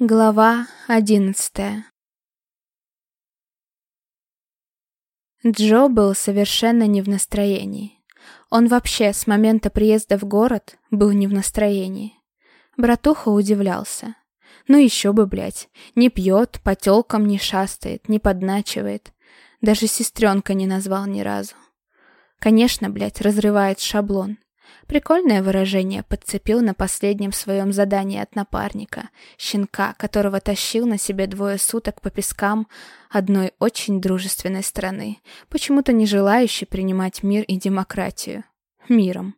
Глава одиннадцатая Джо был совершенно не в настроении. Он вообще с момента приезда в город был не в настроении. Братуха удивлялся. Ну еще бы, блядь, не пьет, по телкам не шастает, не подначивает. Даже сестренка не назвал ни разу. Конечно, блядь, разрывает шаблон. Прикольное выражение подцепил на последнем своем задании от напарника, щенка, которого тащил на себе двое суток по пескам одной очень дружественной страны, почему-то не желающей принимать мир и демократию. Миром.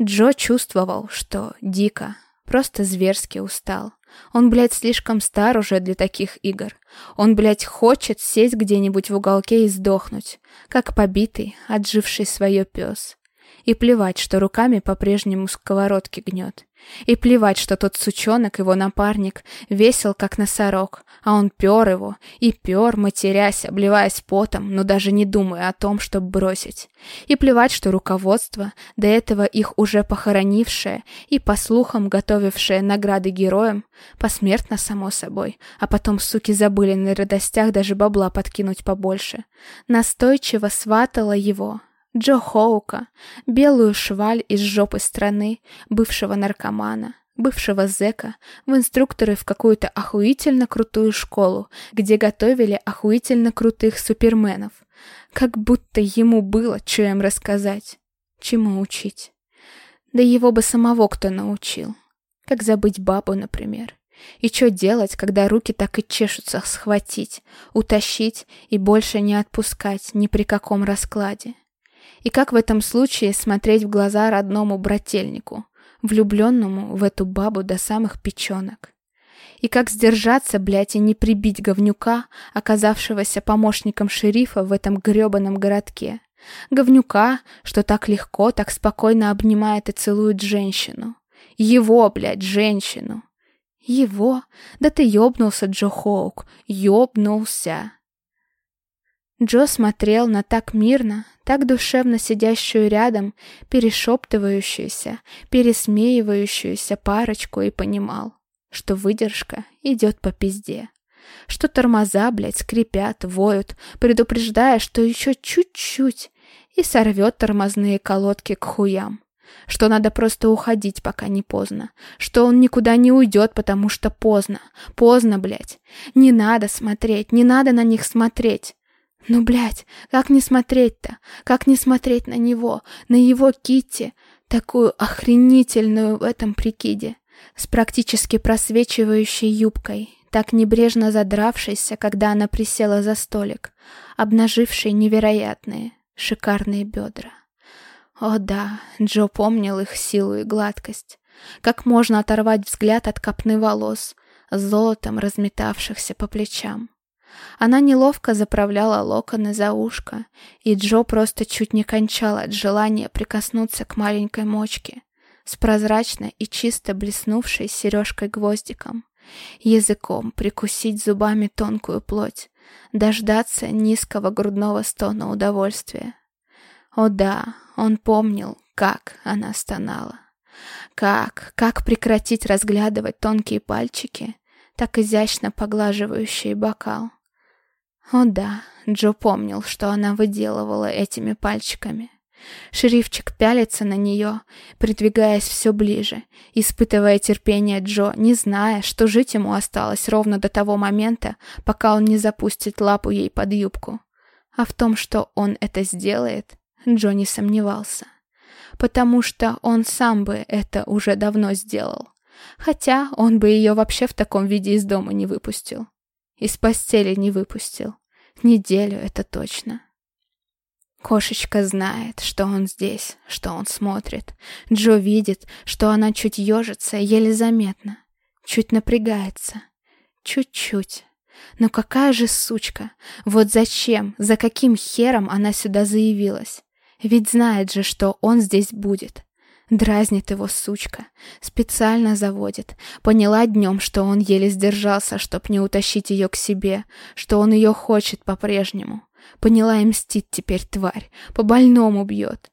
Джо чувствовал, что дико, просто зверски устал. Он, блядь, слишком стар уже для таких игр. Он, блядь, хочет сесть где-нибудь в уголке и сдохнуть, как побитый, отживший свое пес. И плевать, что руками по-прежнему сковородки гнет. И плевать, что тот сучонок, его напарник, весел, как носорог, а он пер его, и пер, матерясь, обливаясь потом, но даже не думая о том, чтобы бросить. И плевать, что руководство, до этого их уже похоронившее и, по слухам, готовившее награды героям, посмертно, само собой, а потом, суки, забыли на радостях даже бабла подкинуть побольше, настойчиво сватала его, Джо Хоука, белую шваль из жопы страны, бывшего наркомана, бывшего зэка, в инструкторы в какую-то охуительно крутую школу, где готовили охуительно крутых суперменов. Как будто ему было, что им рассказать, чему учить. Да его бы самого кто научил. Как забыть бабу, например. И что делать, когда руки так и чешутся схватить, утащить и больше не отпускать ни при каком раскладе? И как в этом случае смотреть в глаза родному брательнику, влюбленному в эту бабу до самых печенок? И как сдержаться, блядь, и не прибить говнюка, оказавшегося помощником шерифа в этом грёбаном городке? Говнюка, что так легко, так спокойно обнимает и целует женщину. Его, блядь, женщину. Его? Да ты ёбнулся, Джо Хоук, ёбнулся. Джо смотрел на так мирно, так душевно сидящую рядом, перешептывающуюся, пересмеивающуюся парочку и понимал, что выдержка идет по пизде. Что тормоза, блядь, скрипят, воют, предупреждая, что еще чуть-чуть, и сорвет тормозные колодки к хуям. Что надо просто уходить, пока не поздно. Что он никуда не уйдет, потому что поздно. Поздно, блядь. Не надо смотреть, не надо на них смотреть. Ну, блядь, как не смотреть-то? Как не смотреть на него, на его Китти, такую охренительную в этом прикиде, с практически просвечивающей юбкой, так небрежно задравшейся, когда она присела за столик, обнажившей невероятные, шикарные бедра. О да, Джо помнил их силу и гладкость. Как можно оторвать взгляд от копны волос, золотом разметавшихся по плечам. Она неловко заправляла локоны за ушко, и Джо просто чуть не кончал от желания прикоснуться к маленькой мочке с прозрачной и чисто блеснувшей сережкой-гвоздиком, языком прикусить зубами тонкую плоть, дождаться низкого грудного стона удовольствия. О да, он помнил, как она стонала. Как, как прекратить разглядывать тонкие пальчики, так изящно поглаживающие бокал. О да, Джо помнил, что она выделывала этими пальчиками. Шерифчик пялится на нее, придвигаясь все ближе, испытывая терпение Джо, не зная, что жить ему осталось ровно до того момента, пока он не запустит лапу ей под юбку. А в том, что он это сделает, Джо не сомневался. Потому что он сам бы это уже давно сделал. Хотя он бы ее вообще в таком виде из дома не выпустил. Из постели не выпустил. Неделю это точно. Кошечка знает, что он здесь, что он смотрит. Джо видит, что она чуть ежится, еле заметно. Чуть напрягается. Чуть-чуть. Но какая же сучка! Вот зачем, за каким хером она сюда заявилась? Ведь знает же, что он здесь будет. Дразнит его сучка. Специально заводит. Поняла днем, что он еле сдержался, чтоб не утащить ее к себе, что он ее хочет по-прежнему. Поняла и мстит теперь тварь. По-больному бьет.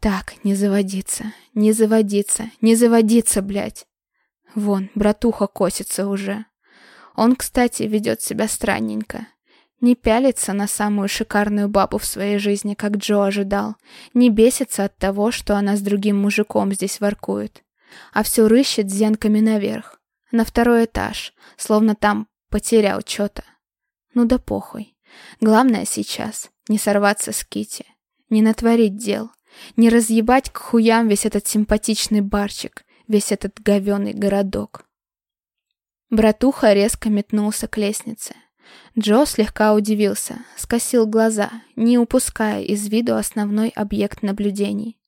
Так, не заводиться, не заводиться, не заводиться, блядь. Вон, братуха косится уже. Он, кстати, ведет себя странненько. Не пялится на самую шикарную бабу в своей жизни, как Джо ожидал. Не бесится от того, что она с другим мужиком здесь воркует. А все рыщет зенками наверх. На второй этаж, словно там потерял что-то. Ну да похуй. Главное сейчас не сорваться с Кити, не натворить дел, не разъебать к хуям весь этот симпатичный барчик, весь этот говёный городок. Братуха резко метнулся к лестнице. Джо слегка удивился, скосил глаза, не упуская из виду основной объект наблюдений.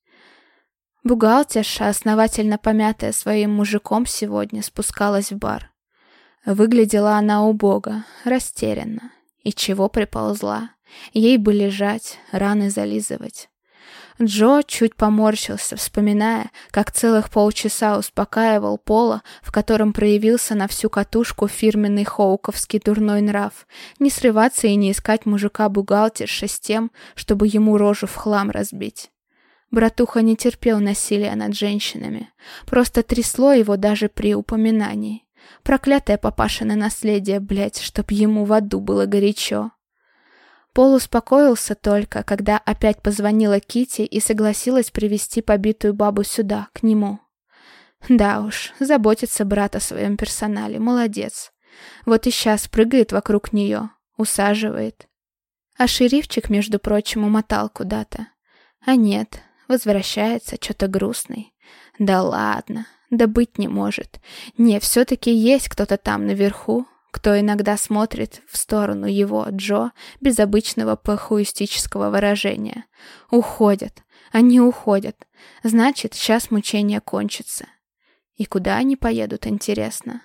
Бухгалтерша, основательно помятая своим мужиком, сегодня спускалась в бар. Выглядела она убого, растерянно. И чего приползла? Ей бы лежать, раны зализывать. Джо чуть поморщился, вспоминая, как целых полчаса успокаивал Пола, в котором проявился на всю катушку фирменный хоуковский дурной нрав, не срываться и не искать мужика-бухгалтерша с тем, чтобы ему рожу в хлам разбить. Братуха не терпел насилия над женщинами, просто трясло его даже при упоминании. Проклятое папашино наследие, блядь, чтоб ему в аду было горячо. Пол успокоился только, когда опять позвонила Кити и согласилась привести побитую бабу сюда, к нему. Да уж, заботится брат о своем персонале, молодец. Вот и сейчас прыгает вокруг нее, усаживает. А шерифчик, между прочим, умотал куда-то. А нет, возвращается, что-то грустный. Да ладно, да быть не может. Не, все-таки есть кто-то там наверху, кто иногда смотрит в сторону его, Джо, без обычного похуистического выражения. Уходят. Они уходят. Значит, сейчас мучение кончится. И куда они поедут, интересно?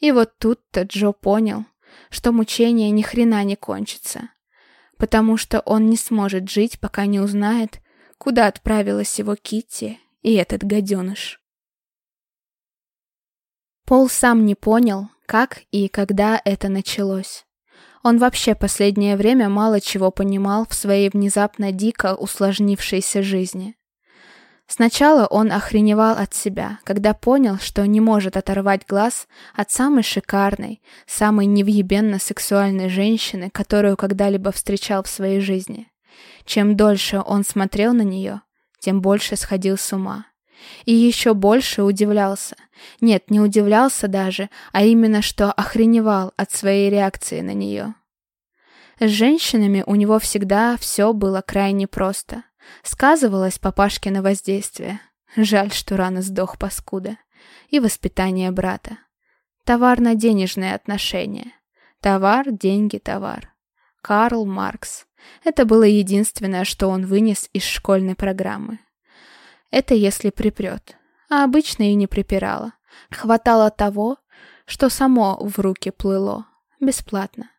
И вот тут-то Джо понял, что мучение ни хрена не кончится. Потому что он не сможет жить, пока не узнает, куда отправилась его Китти и этот гаденыш. Пол сам не понял, как и когда это началось. Он вообще последнее время мало чего понимал в своей внезапно дико усложнившейся жизни. Сначала он охреневал от себя, когда понял, что не может оторвать глаз от самой шикарной, самой невъебенно сексуальной женщины, которую когда-либо встречал в своей жизни. Чем дольше он смотрел на нее, тем больше сходил с ума. И еще больше удивлялся. Нет, не удивлялся даже, а именно что охреневал от своей реакции на нее. С женщинами у него всегда все было крайне просто. Сказывалось папашкино воздействие. Жаль, что рано сдох паскуда. И воспитание брата. Товарно-денежные отношения. Товар, деньги, товар. Карл Маркс. Это было единственное, что он вынес из школьной программы. Это если припрет. А обычно и не припирало. Хватало того, что само в руки плыло. Бесплатно.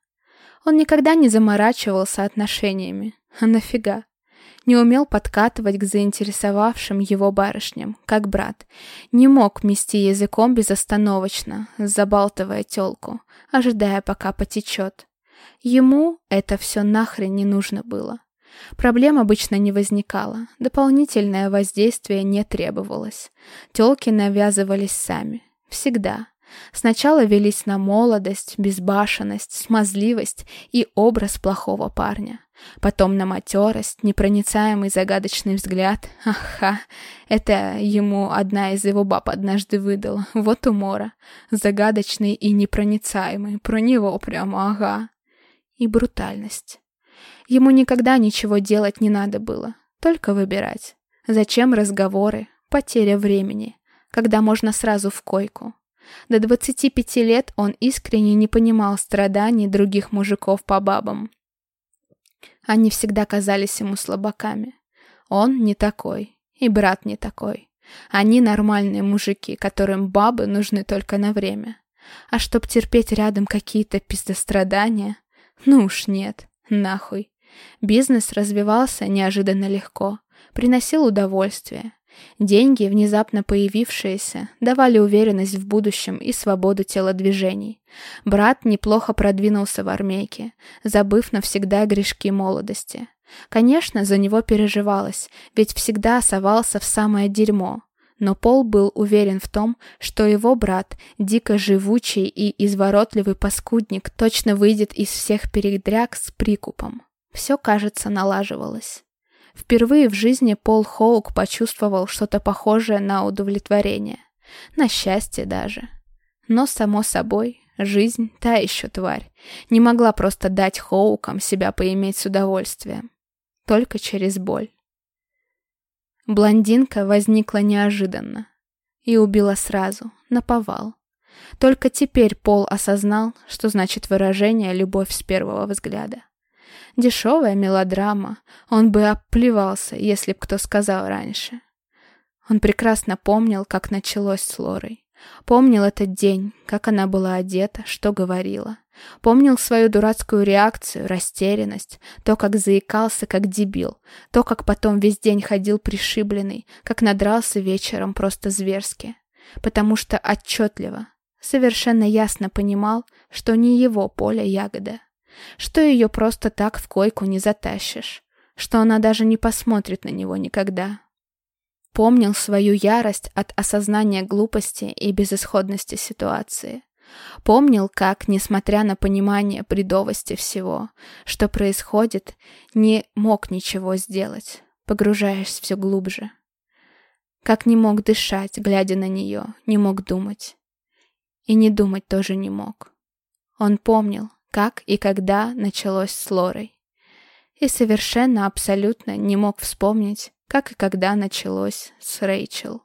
Он никогда не заморачивался отношениями. А нафига? Не умел подкатывать к заинтересовавшим его барышням, как брат. Не мог мести языком безостановочно, забалтывая телку, ожидая, пока потечет. Ему это все нахрен не нужно было. Проблем обычно не возникало, дополнительное воздействие не требовалось. Тёлки навязывались сами. Всегда. Сначала велись на молодость, безбашенность, смазливость и образ плохого парня. Потом на матерость, непроницаемый загадочный взгляд. Аха, это ему одна из его баб однажды выдала. Вот умора. Загадочный и непроницаемый. Про него прямо, ага. И брутальность. Ему никогда ничего делать не надо было, только выбирать. Зачем разговоры, потеря времени, когда можно сразу в койку. До 25 лет он искренне не понимал страданий других мужиков по бабам. Они всегда казались ему слабаками. Он не такой, и брат не такой. Они нормальные мужики, которым бабы нужны только на время. А чтоб терпеть рядом какие-то пиздострадания, ну уж нет, нахуй. Бизнес развивался неожиданно легко, приносил удовольствие. Деньги, внезапно появившиеся, давали уверенность в будущем и свободу телодвижений. Брат неплохо продвинулся в армейке, забыв навсегда грешки молодости. Конечно, за него переживалось, ведь всегда совался в самое дерьмо. Но Пол был уверен в том, что его брат, дико живучий и изворотливый паскудник, точно выйдет из всех передряг с прикупом. Все, кажется, налаживалось. Впервые в жизни Пол Хоук почувствовал что-то похожее на удовлетворение. На счастье даже. Но, само собой, жизнь, та еще тварь, не могла просто дать Хоукам себя поиметь с удовольствием. Только через боль. Блондинка возникла неожиданно. И убила сразу, наповал. Только теперь Пол осознал, что значит выражение «любовь с первого взгляда». Дешевая мелодрама, он бы оплевался, если б кто сказал раньше. Он прекрасно помнил, как началось с Лорой. Помнил этот день, как она была одета, что говорила. Помнил свою дурацкую реакцию, растерянность, то, как заикался, как дебил, то, как потом весь день ходил пришибленный, как надрался вечером просто зверски. Потому что отчетливо, совершенно ясно понимал, что не его поле ягода, что ее просто так в койку не затащишь, что она даже не посмотрит на него никогда. Помнил свою ярость от осознания глупости и безысходности ситуации. Помнил, как, несмотря на понимание бредовости всего, что происходит, не мог ничего сделать, погружаясь все глубже. Как не мог дышать, глядя на нее, не мог думать. И не думать тоже не мог. Он помнил, как и когда началось с Лорой. И совершенно абсолютно не мог вспомнить, как и когда началось с Рэйчел.